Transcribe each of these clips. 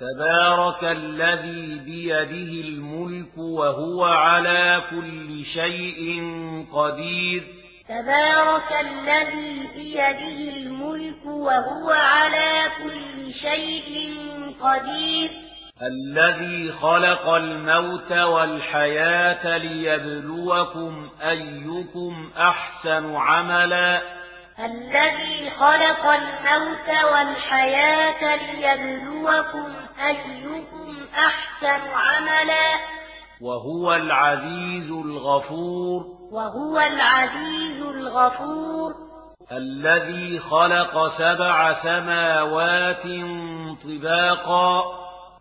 تبارك الذي بيده الملك وهو على كل شيء قدير. تبارك الذي بيده الملك وهو على كل شيء قدير. الذي خلق الموت والحياة ليبلوكم أيكم أحسن عملا. الذي خلق الموت والحياة ليبلوكم أيكم أحسن عملا. وهو العزيز الغفور. وهو العزيز الغفور. الذي خلق سبع سماوات طباقا.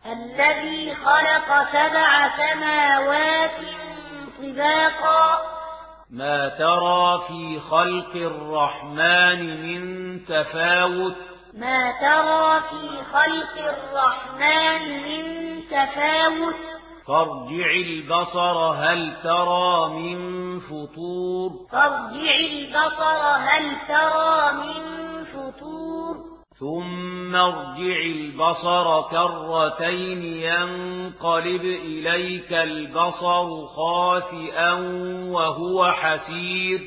الذي خلق سبع سماوات طباقا. ما ترى في خلق الرحمن من تفاوت. ما ترى في خلق الرحمن من تفاوت. فارجع البصر هل ترى من فطور. فارجع البصر هل ترى من ثم ارجع البصر كرتين ينقلب إليك البصر خاسئا وهو حسير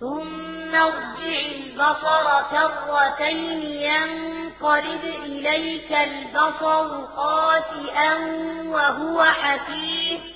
ثم ارجع البصر كرتين ينقلب إليك البصر خاسئا وهو حسير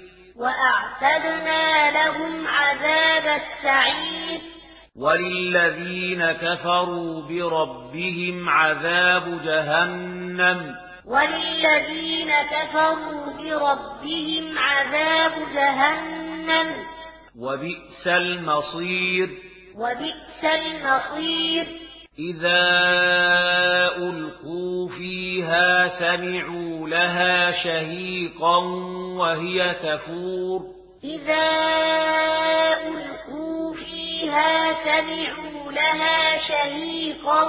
وأعتدنا لهم عذاب السعير. وللذين كفروا بربهم عذاب جهنم. وللذين كفروا بربهم عذاب جهنم. وبئس المصير. وبئس المصير. إذا ألقوا فيها سمعوا لها شهيقا وهي تفور. إذا ألقوا فيها سمعوا لها شهيقا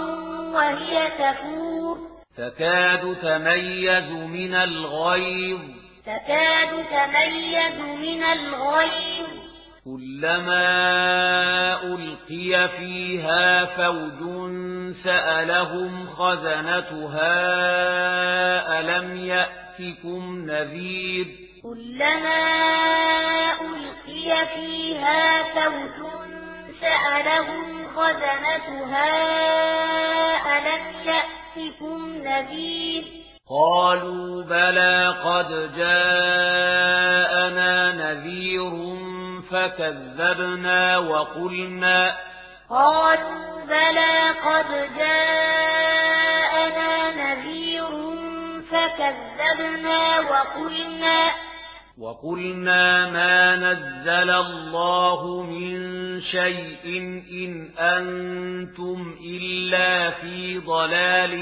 وهي تفور. تكاد تميز من الغيظ. تكاد تميز من الغيظ. كلما ألقي فيها فوج سألهم خزنتها ألم يأتكم نذير كلما ألقي فيها فوج سألهم خزنتها ألم يأتكم نذير قالوا بلى قد جاءنا نذير فكذبنا وقلنا قالوا بلى قد جاءنا نذير فكذبنا وقلنا وَقُلْنَا مَا نَزَّلَ اللَّهُ مِن شَيْءٍ إِنْ أَنْتُمْ إِلَّا فِي ضَلَالٍ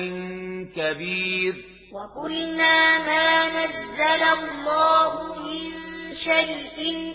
كَبِيرٍ وَقُلْنَا مَا نَزَّلَ اللَّهُ مِن شَيْءٍ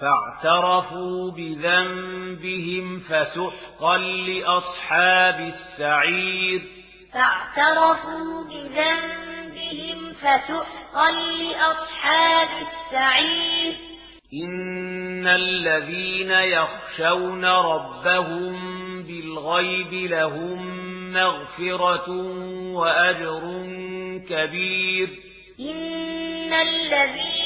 فاعترفوا بذنبهم فسحقا لأصحاب السعير. فاعترفوا بذنبهم فسحقا لأصحاب السعير. إن الذين يخشون ربهم بالغيب لهم مغفرة وأجر كبير. إن الذين